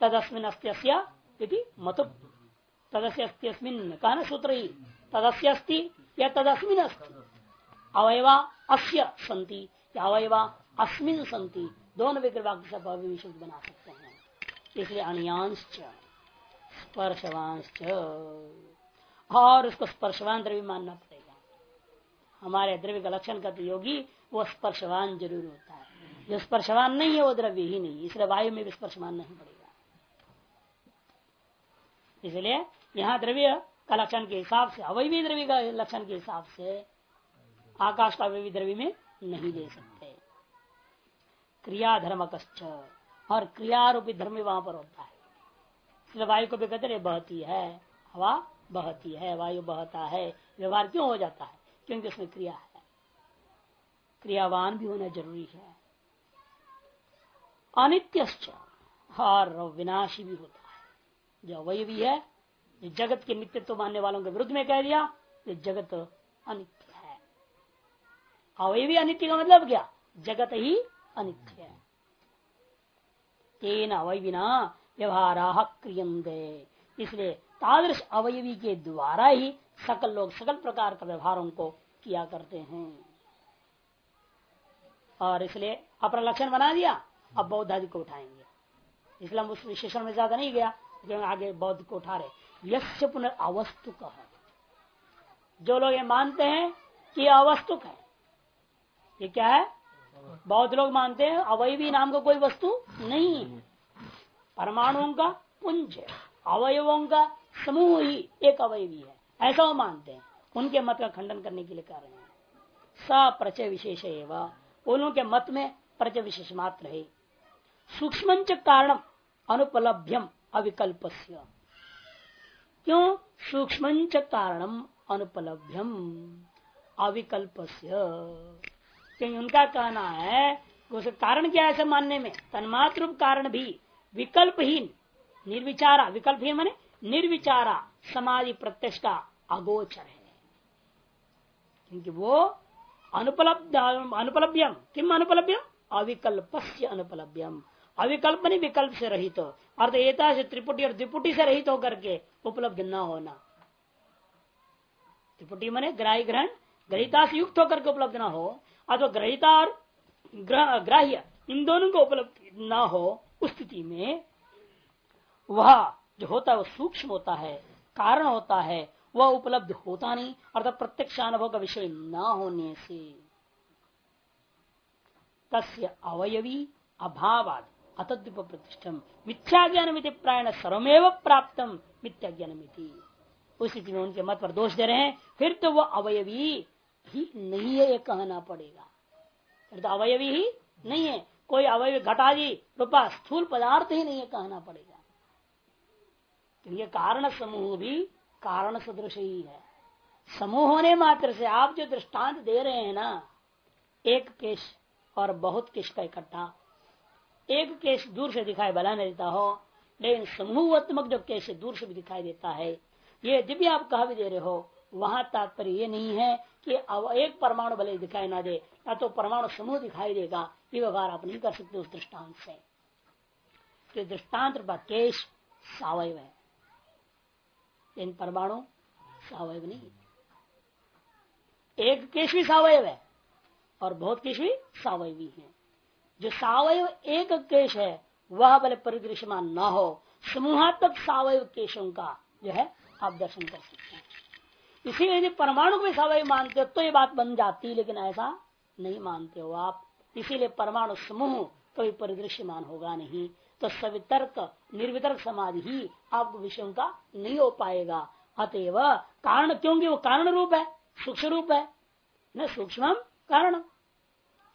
तदस्मिन अस्त्य मत। तदस्य अस्त्यस्मिन कहना सूत्र? ही तदस्य अस्ति या तदस्मिन अस्ति? अवयवा अस्य संति या अवयवा अस्मिन संति? दोनों विग्रह से विशुद्ध बना सकते हैं। इसलिए अणियांश स्पर्शवांश और उसको स्पर्शवान द्रव्य मानना पड़ेगा। हमारे द्रव्य का लक्षण का योगी, वो स्पर्शवान ज़रूर होता है। जो स्पर्शवान नहीं है, वो द्रव्य ही नहीं इसलिए वायु में भी स्पर्शवान नहीं पड़ेगा। इसलिए यहाँ द्रव्य का लक्षण के हिसाब से अवैवी द्रव्य का लक्षण के हिसाब से आकाश का अवैवी द्रव्य में नहीं दे सकते। क्रिया धर्म कश्च और क्रियारूपी धर्म वहाँ पर होता है। इसलिए वायु को भी कहते बहती है, हवा बहती है, वायु बहता है। व्यवहार क्यों हो जाता है? क्योंकि उसमें क्रिया है। क्रियावान भी होना ज़रूरी है। अनित्य और विनाशी भी होता है। जो अवय भी है जगत के नित्यत्व मानने वालों के विरुद्ध में कह दिया ये जगत अनित्य है। अवय भी अनित्य का मतलब क्या? जगत ही अनित्य है तेन अवयविना व्यवहार इसलिए तादृश अवयवी के द्वारा ही सकल लोग सकल प्रकार का व्यवहारों को किया करते हैं। और इसलिए अपना लक्षण बना दिया, अब बौद्ध आदि को उठाएँगे। इसलिए हम उस विशेषण में ज़्यादा नहीं गया आगे बौद्ध को उठा रहे। यश पुनः अवस्तु कह जो लोग ये मानते हैं कि अवस्तुक है, ये क्या है? बौद्ध लोग मानते हैं, अवयवी नाम का को कोई वस्तु नहीं है। परमाणुओं का पुंज अवयवों का समूह ही एक अवयवी है। ऐसा वो मानते हैं। उनके मत का खंडन करने के लिए कर रहे हैं। स प्रचय विशेष एवं। उन के मत में प्रचय विशेष मात्र है। सूक्ष्म कारण अनुपलभ्यम अविकल्प क्यों? सूक्ष्म कारणम अनुपलभ्यम अविकल्प क्योंकि उनका कहना है उस कारण क्या है मानने में? तन्मात्र कारण भी विकल्पहीन, निर्विचारा, विकल्पहीन माने निर्विचारा, समाधि प्रत्यक्ष का अगोचर है। क्योंकि वो अनुपलब्ध अनुपलभ्यम किम अनुपलभ्यम अविकल्प से अनुपलभ्यम अविकल्प नहीं विकल्प से रहित। हो अर्थ एता से त्रिपुटी और द्विपुटी से रहित होकर के उपलब्ध न होना। त्रिपुटी मने ग्राही ग्रहण, ग्रहिता से युक्त होकर के उपलब्ध ना हो। अथवा ग्रहिता और ग्राह्य, इन दोनों को उपलब्ध ना हो, उस स्थिति में वह जो होता है वह सूक्ष्म होता है, कारण होता है, वह उपलब्ध होता नहीं, अर्थात प्रत्यक्ष अनुभव का विषय न होने से। तस्य अवयवी अभावाद अतद्विप प्रतिष्ठम मिथ्या ज्ञान प्रायण सर्वमेव प्राप्त मिथ्या ज्ञान उस स्थिति में उनके मत पर दोष दे रहे हैं, फिर तो वह अवयवी ही नहीं है, ये कहना पड़ेगा। तो अवयवी ही नहीं है। कोई अवयवी घटाजी, रूपा, स्थूल पदार्थ ही नहीं है, कहना पड़ेगा। ये कारण समूह भी कारण सदृश ही है। समूह होने मात्र से आप जो दृष्टांत दे रहे हैं ना, एक केश और बहुत केश का इकट्ठा। एक केश दूर से दिखाई भला नहीं देता हो, लेकिन समूहत्मक जो केश दूर से भी दिखाई देता है, ये भी आप कहा भी दे रहे हो वहाँ तात्पर्य ये नहीं है कि अब एक परमाणु भले दिखाई ना दे, या तो परमाणु समूह दिखाई देगा, ये व्यवहार आप नहीं कर सकते उस दृष्टांत से। तो दृष्टांत केश सावय है। इन परमाणु सवयव नहीं एक केश भी सवयव है, और बहुत केश भी सवयवी है। जो सावयव एक केश है, वह भले परिदृश्यमान न हो, समूहात्मक सावयव केशों का जो है, आप दर्शन कर सकते हैं। इसीलिए यदि परमाणु को भी सवयव मानते हो तो ये बात बन जाती है, लेकिन ऐसा नहीं मानते हो आप। इसीलिए परमाणु समूह कभी परिदृश्यमान होगा नहीं। तो सवितर्क, निर्वितर्क समाधि ही आपको विषयों का नहीं हो पाएगा। अतएव कारण क्योंकि वो कारण रूप है, सूक्ष्म रूप है। न सूक्ष्म कारण।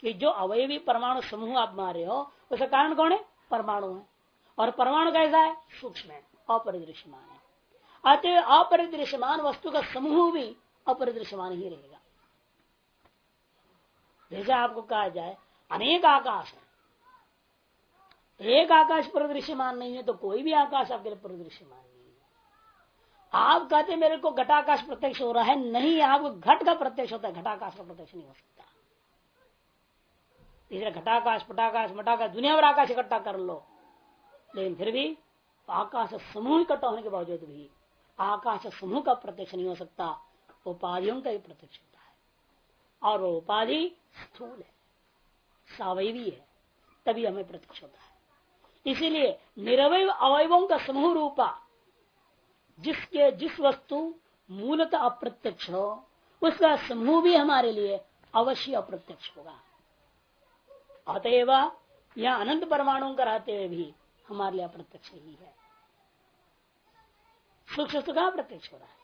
कि जो अवयवी परमाणु समूह आप मारे हो, उसका कारण कौन है? परमाणु है। और परमाणु कैसा है? सूक्ष्म है, अपरिदृश्यमान है। अतः अपरिदृश्यमान वस्तु का समूह भी अपरिदृश्यमान ही रहेगा। जैसे आपको कहा जाए, अनेक आकाश है। एक आकाश परिदृश्यमान नहीं है तो कोई भी आकाश आपके लिए परिदृश्यमान नहीं है। आप कहते मेरे को घटाकाश प्रत्यक्ष हो रहा है, नहीं आपको घट का प्रत्यक्ष होता है, घटाकाश का प्रत्यक्ष नहीं हो सकता। इसलिए घटाकाश, पटाकाश, मटाकाश, दुनिया भर आकाश इकट्ठा कर लो। लेकिन फिर भी आकाश समूह इकट्ठा होने के बावजूद भी आकाश समूह का प्रत्यक्ष नहीं हो सकता, उपाधियों का ही प्रत्यक्ष होता है। और वो उपाधि स्थूल है सावयवी है, तभी हमें प्रत्यक्ष होता है। इसीलिए निरवय अवयवों का समूह रूपा, जिसके, जिस वस्तु मूलतः अप्रत्यक्ष हो, उसका समूह भी हमारे लिए अवश्य अप्रत्यक्ष होगा। अतएव यह अनंत परमाणु का रहते हुए भी हमारे लिए अप्रत्यक्ष ही है। सूक्ष्म कहा प्रत्यक्ष हो रहा है।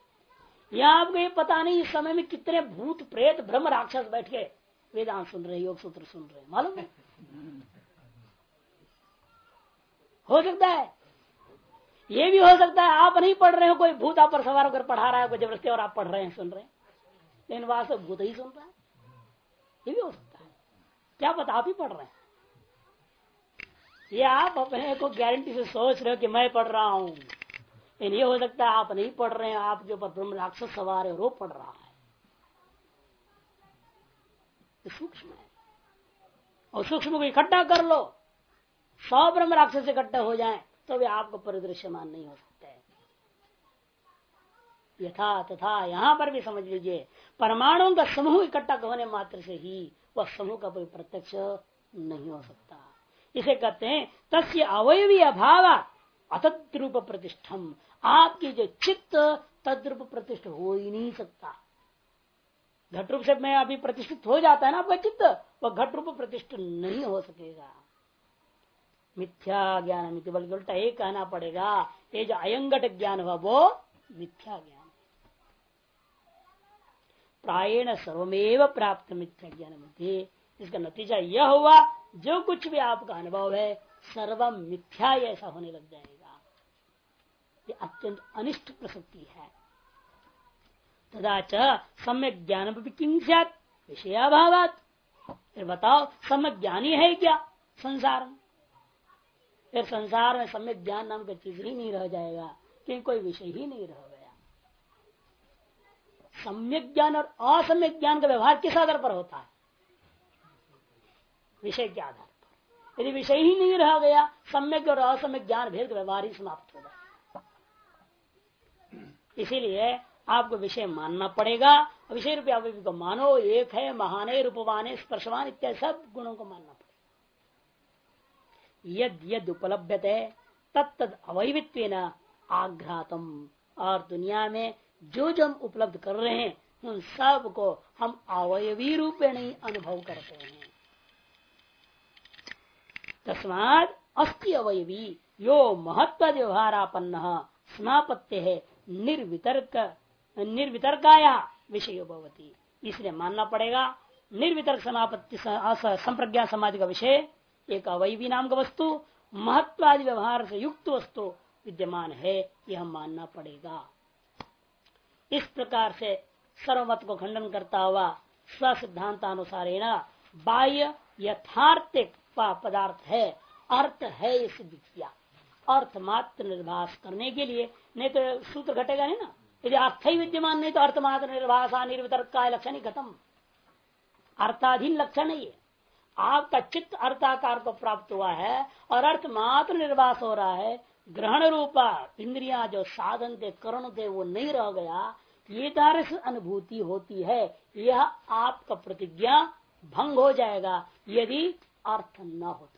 यहाँ आपको ये पता नहीं इस समय में कितने भूत, प्रेत, ब्रह्म राक्षस बैठ के वेदांत सुन रहे, योग सूत्र सुन रहे, मालूम है? हो सकता है। ये भी हो सकता है, आप नहीं पढ़ रहे हो, कोई भूत आप पर सवार होकर पढ़ा रहा है, कोई ज़बरदस्ती और आप पढ़ रहे हैं, सुन रहे हैं। लेकिन वास्तव भूत ही सुन रहा है। ये भी हो सकता है। क्या पता, आप ही पढ़ रहे हैं। ये आप अपने को गारंटी से सोच रहे हो कि मैं पढ़ रहा हूँ। लेकिन ये हो सकता है आप नहीं पढ़ रहे हैं आपके ऊपर ब्रह्म राक्षस सवार है, वो पढ़ रहा है। सूक्ष्म है। और सूक्ष्म को इकट्ठा कर लो। सौ ब्रह्म राक्षस इकट्ठा हो जाए तो भी आपको परिदृश्यमान नहीं हो सकते। यथा तथा, यहाँ पर भी समझ लीजिए, परमाणुओं का समूह इकट्ठा होने मात्र से ही वह समूह का कोई प्रत्यक्ष नहीं हो सकता। इसे कहते हैं, तस्य अवयवी अभाव अतद्रूप प्रतिष्ठम आपकी जो चित्त तद्रूप प्रतिष्ठ हो ही नहीं सकता। घट रूप से मैं अभी प्रतिष्ठित हो जाता है ना आपका चित्त, वह घट रूप प्रतिष्ठ नहीं हो सकेगा। मिथ्या ज्ञान मित्र बल्कि उल्टा ये कहना पड़ेगा, ये जो अयंगट ज्ञान हुआ, वो मिथ्या ज्ञान। प्रायण सर्वमेव प्राप्त मिथ्या ज्ञान मिथ्य इसका नतीजा यह हुआ, जो कुछ भी आपका अनुभव है सर्वम मिथ्या ऐसा होने लग जाएगा। ये अत्यंत अनिष्ट प्रसक्ति है। तदा च सम्यक ज्ञान किम विषयाभाव फिर बताओ, सम्यक ज्ञानी है क्या संसार? में फिर संसार में सम्यक ज्ञान नाम का चीज़ ही नहीं रह जाएगा, क्योंकि कोई विषय ही नहीं रह गया। सम्यक ज्ञान और असम्यक ज्ञान का व्यवहार किस आधार पर होता है? विषय के आधार पर। यदि विषय ही नहीं रह गया, सम्यक और असम्यक ज्ञान भेद व्यवहार ही समाप्त हो। इसीलिए आपको विषय मानना पड़ेगा। विषय रुपये आप को मानो, एक है, महाने, रूपवान, स्पर्शवान इत्यादि सब गुणों को मानना पड़ेगा। यद यद उपलब्ध तत्त अवैवित्व आघ्रातम। और दुनिया में जो जो हम उपलब्ध कर रहे हैं, उन सबको हम अवयवी रूप में नहीं अनुभव करते हैं। तस्माद अस्थि अवयवी। यो महत्व व्यवहारापन्न समापत्य है निर्वितर्क, निर्वितर्काया विषय भवती। इसलिए मानना पड़ेगा, निर्वितर्क समापत्ति संप्रज्ञा समाधि का विषय, एक अवैवी नाम का वस्तु, महत्वादि व्यवहार से युक्त वस्तु विद्यमान है, यह मानना पड़ेगा। इस प्रकार से सर्वमत को खंडन करता हुआ स्व सिद्धांतानुसार बाह्य यथार्थिक पदार्थ है, अर्थ है ये सिद्ध किया अर्थ मात्र निर्भास करने के लिए, नहीं तो सूत्र घटेगा नहीं ना? यदि अर्थ ही विद्यमान, नहीं तो अर्थ मात्र निर्भाषा निर्वितर्क का लक्षण ही खत्म अर्थाधीन लक्षण नहीं है। आपका चित्त अर्थाकार को प्राप्त हुआ है और अर्थ मात्र निर्वास हो रहा है। ग्रहण रूपा, इंद्रिया जो साधन थे, करण थे, वो नहीं रह गया। ये तारस अनुभूति होती है। यह आपका प्रतिज्ञा भंग हो जाएगा, यदि अर्थ न होता।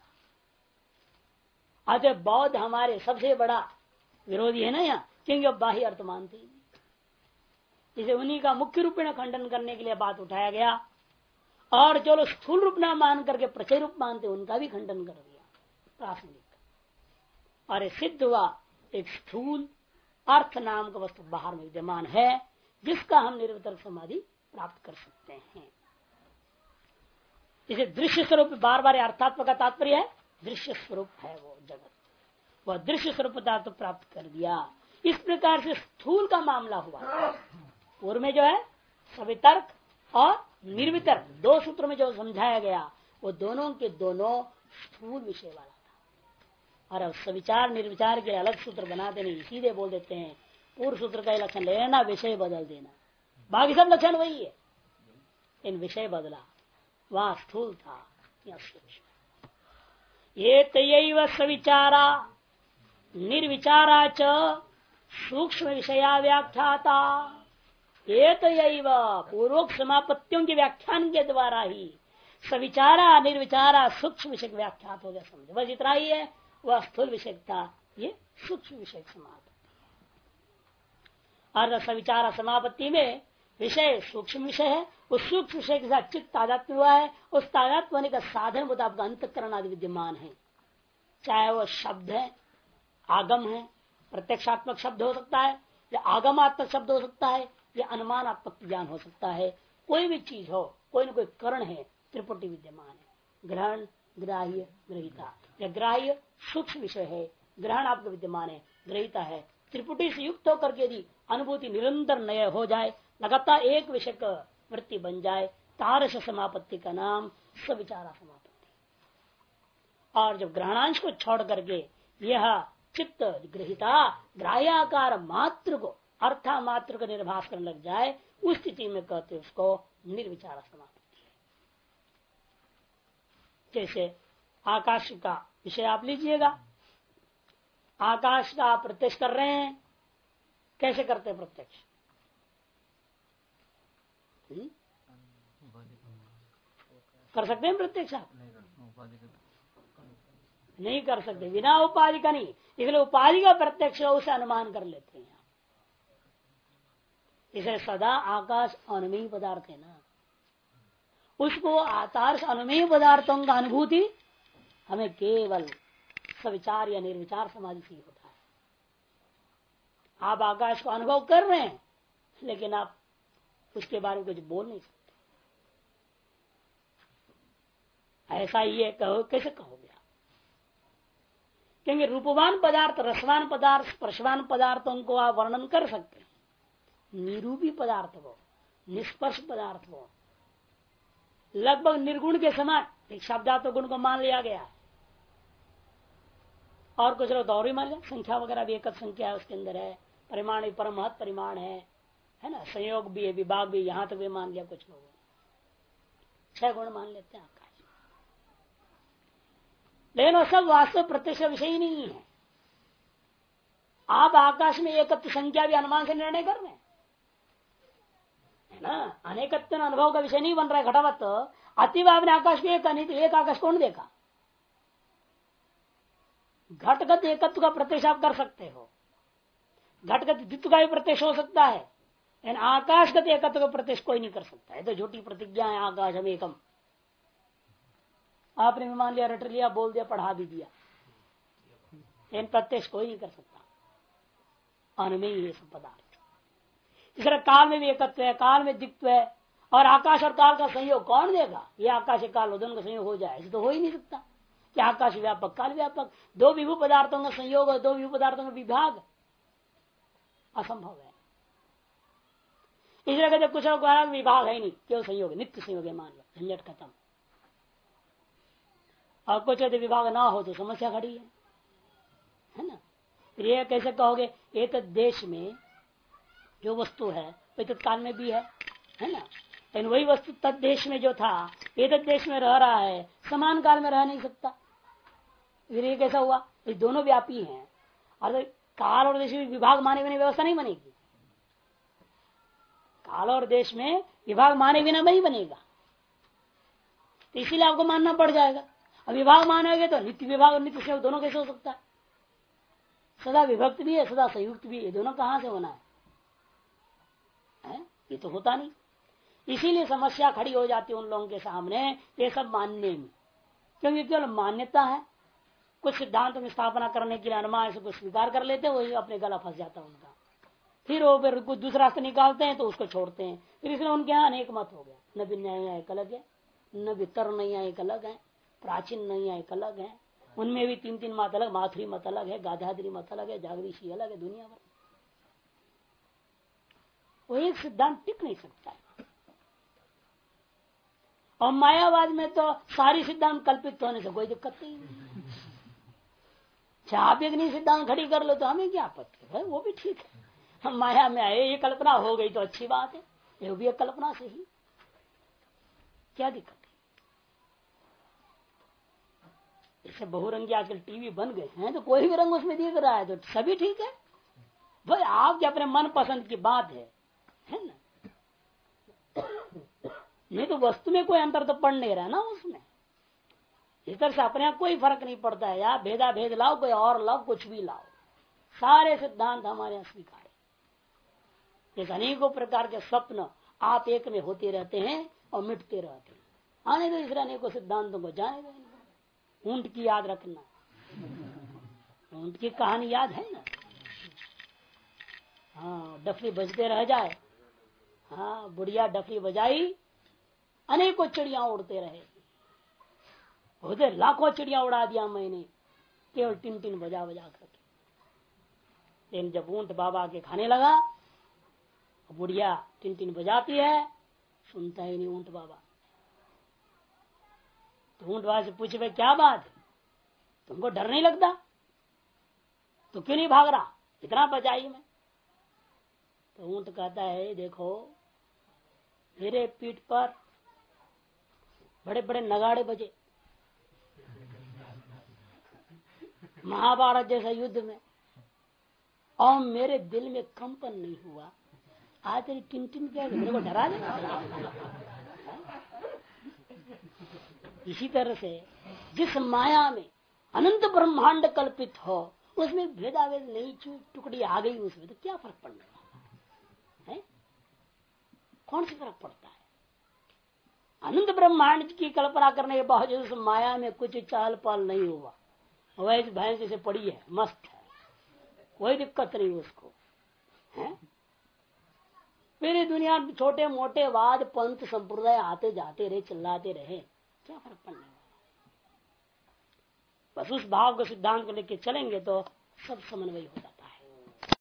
अतः बौद्ध हमारे सबसे बड़ा विरोधी है ना यहाँ? क्योंकि बाह्य अर्थ मानते इसे उन्हीं का मुख्य रूप में खंडन करने के लिए बात उठाया गया। और जो लोग स्थूल रूप ना मान करके प्रचय रूप मानते उनका भी खंडन कर दिया। प्राथमिक और सिद्ध हुआ, एक स्थूल अर्थ नाम का वस्तु बाहर में विद्यमान है, जिसका हम निरंतर समाधि प्राप्त कर सकते हैं। इसे दृश्य स्वरूप बार बार अर्थात्मक का तात्पर्य है। दृश्य स्वरूप है वो जगत। वह दृश्य स्वरूपता तो प्राप्त कर दिया इस प्रकार से स्थूल का मामला हुआ। पूर्व में जो है, सवितर्क और निर्वितर्क, दो सूत्र में जो समझाया गया, वो दोनों के दोनों स्थूल विषय वाला था। और अब सविचार, निर्विचार के अलग सूत्र बनाते नहीं सीधे बोल देते हैं, पूर्व सूत्र का लक्षण, लेना विषय बदल देना। बाकी सब लक्षण वही है। इन विषय बदला। वहाँ स्थूल था या ये तय सविचारा। निर्विचारा च सूक्ष्म विषया व्याख्याता। एक पूर्वोक्त समापत्तियों के व्याख्यान के द्वारा ही सविचारा, निर्विचारा सूक्ष्म विषय व्याख्यात हो गया समझे। बस इतना ही है, वह स्थूल विषय था ये सूक्ष्म विषय समापत्ति और सविचारा समापत्ति में विषय सूक्ष्म विषय है, उस सूक्ष्म विषय के साथ चित्त तादात्म हुआ है, उस तादात्म होने का साधन मुताबिक अंतकरण आदि विद्यमान है। चाहे वह शब्द है, आगम है, प्रत्यक्षात्मक शब्द हो सकता है, या आगमात्मक शब्द हो सकता है, या अनुमानात्मक ज्ञान हो सकता है, कोई भी चीज़ हो, कोई ना कोई करण है, त्रिपुटी विद्यमान है। ग्रहण, ग्राह्य, ग्रहिता। या ग्राह्य सूक्ष्म विषय है, ग्रहण आपका विद्यमान है, ग्रहिता है। त्रिपुटी से युक्त होकर के यदि अनुभूति निरंतर नय हो जाए लगातार एक विषय वृत्ति बन जाए, तारस समापत्ति का नाम सविचारा समापत्ति। और जब ग्रहणांश को छोड़ करके यह चित्त ग्रहिता ग्राह्याकार मात्र को, अर्था मात्र को निर्भाष करने लग जाए, उस स्थिति में कहते उसको निर्विचार समाप्ति जैसे आकाश का विषय आप लीजिएगा। आकाश का आप प्रत्यक्ष कर रहे हैं, कैसे करते प्रत्यक्ष? कर सकते हैं प्रत्यक्ष आप? नहीं कर सकते बिना उपाधि का नहीं। इसलिए उपाधि का प्रत्यक्ष उसे अनुमान कर लेते हैं इसलिए सदा आकाश अनुमेय पदार्थ है ना। उसको आतार्श अनुमेय पदार्थों का अनुभूति हमें केवल सविचार या निर्विचार समाधि से ही होता है। आप आकाश को अनुभव कर रहे हैं लेकिन आप उसके बारे में कुछ बोल नहीं सकते। ऐसा ही है, कहो, कैसे कहोगे क्योंकि रूपवान पदार्थ, रसवान पदार्थ, स्पर्शवान पदार्थों को आप वर्णन कर सकते हैं। निरूपी पदार्थ को निष्पर्श पदार्थ को लगभग निर्गुण के समान, एक शब्दार्थ गुण को मान लिया गया। और कुछ लोग और भी मान लिया संख्या वगैरह भी एक संख्या है उसके अंदर है। परिमाण परम महत परिमाण है। है ना? संयोग भी है, विभाग भी यहाँ तक भी मान लिया कुछ लोगों छह गुण मान लेते हैं आकाश लेकिन वो सब वास्तव प्रत्यक्ष विषय ही नहीं है। आप आकाश में एकत्व संख्या भी अनुमान से निर्णय कर रहे हैं। ना? अनेकत्व अनुभव का विषय नहीं बन रहा है घटावत। अतिभाव ने आकाश में एक एक, आकाश कौन देखा? घटगत एकत्व का प्रत्यक्ष आप कर सकते हो। घटगत द्वित्व का भी प्रत्यक्ष हो सकता है। लेकिन आकाशगत एकत्व का प्रत्यक्ष कोई नहीं कर सकता है तो झूठी प्रतिज्ञा है आकाश हम एकम आपने भी मान लिया रट लिया बोल दिया पढ़ा भी दिया लेकिन प्रत्यक्ष कोई नहीं कर सकता अनुमेय ये सब पदार्थ इसलिए काल में भी एकत्व है काल में दिक्त्व है और आकाश और काल का संयोग कौन देगा ये आकाश काल दोनों का संयोग हो जाए ऐसे तो हो ही नहीं सकता कि आकाश व्यापक काल व्यापक दो विभू पदार्थों का संयोग और दो विभू पदार्थों का विभाग असंभव है इसलिए कहते कुछ विभाग है नहीं। केवल संयोग नित्य संयोग है, मान लो। झंझट खत्म। और कुछ यदि विभाग ना हो तो समस्या खड़ी है। है ना? फिर ये कैसे कहोगे? एक देश में जो वस्तु है, वही तत्काल में भी है। है ना? लेकिन वही वस्तु तद देश में जो था, ये देश में रह रहा है, समान काल में रह नहीं सकता। फिर ये कैसा हुआ? ये दोनों व्यापी हैं। और काल और देश विभाग माने बिना व्यवस्था नहीं बनेगी। काल और देश में विभाग माने बिना नहीं बनेगा। तो इसीलिए आपको मानना पड़ जाएगा। अब विभाग मानेगे तो नित्य विभाग और नित्य संयुक्त दोनों कैसे हो सकता है? सदा विभक्त भी है सदा संयुक्त भी है दोनों कहाँ से होना है, है? ये तो होता नहीं। इसीलिए समस्या खड़ी हो जाती है उन लोगों के सामने ये सब मानने में। क्योंकि केवल मान्यता है। कुछ सिद्धांत में स्थापना करने के लिए अनुमान से कुछ स्वीकार कर लेते वही अपने गला फंस जाता उनका। फिर वो फिर कुछ दूसरा रास्ता निकालते हैं तो उसको छोड़ते हैं। फिर इसलिए उनके यहाँ अनेक मत हो गया न भी न्याय एक अलग है न भी तर एक अलग है, प्राचीन नैया एक अलग है। उनमें भी तीन तीन मत अलग माथुरी मत अलग है, गाधाद्री मत अलग है जागृषि अलग है, दुनिया भर। वो एक सिद्धांत टिक नहीं सकता और मायावाद में तो सारी सिद्धांत कल्पित होने से कोई दिक्कत नहीं चाहे आप एक नहीं सिद्धांत खड़ी कर लो तो हमें क्या आपत्ति है? वो भी ठीक है। हम माया में आए, ये कल्पना हो गई तो अच्छी बात है। ये भी कल्पना से ही। क्या दिक्कत है? जैसे बहुरंगी आजकल टीवी बन गए हैं तो कोई भी रंग उसमें दिख रहा है तो सभी ठीक है। भाई, आपके अपने मन पसंद की बात है है ना? नहीं तो वस्तु में कोई अंतर तो पड़ नहीं रहा ना उसमें। इस तरह से अपने कोई फ़र्क नहीं पड़ता है। यार भेदा भेद लाओ, कोई और लाओ, कुछ भी लाओ। सारे सिद्धांत हमारे यहाँ स्वीकार इस अनेकों प्रकार के स्वप्न आप एक में होते रहते हैं और मिटते रहते हैं। आने दो इस अनेकों सिद्धांतों को जाने दो ऊँट की याद रखना। ऊँट की कहानी याद है ना? हाँ डफली बजते रह जाए। हाँ बुढ़िया डफली बजाई। अनेकों चिड़िया उड़ते रहे। होते लाखों चिड़िया उड़ा दिया मैंने। केवल टिन टिन बजा बजा करके। लेकिन जब ऊँट बाबा के खाने लगा बुढ़िया तीन तीन बजाती है, सुनता ही नहीं ऊँट बाबा। तो ऊँट बाबा से पूछे, भाई, क्या बात है? तुमको डर नहीं लगता? तो क्यों नहीं भाग रहा? इतना बचाई मैं। तो ऊँट कहता है देखो, मेरे पीठ पर बड़े बड़े नगाड़े बजे। महाभारत जैसा युद्ध में और मेरे दिल में कंपन नहीं हुआ। आज तेरी टिन टिन क्या मेरे को डरा देना इसी तरह से जिस माया में अनंत ब्रह्मांड कल्पित हो, उसमें भेदाभेद नहीं टुकड़ी आ गई उसमें तो क्या फ़र्क पड़ने वाला? है? कौन सी फ़र्क पड़ता है? अनंत ब्रह्मांड की कल्पना करने के बावजूद उस माया में कुछ चाल पाल नहीं हुआ। वह इस भैंस जैसे पड़ी है, मस्त है। कोई दिक्कत नहीं उसको। है? मेरी दुनिया में छोटे मोटे वाद, पंथ, संप्रदाय आते जाते रहे, चिल्लाते रहे। क्या फ़र्क पड़ने वाला बस उस भाव को सिद्धांत को लेकर चलेंगे तो सब समन्वय हो जाता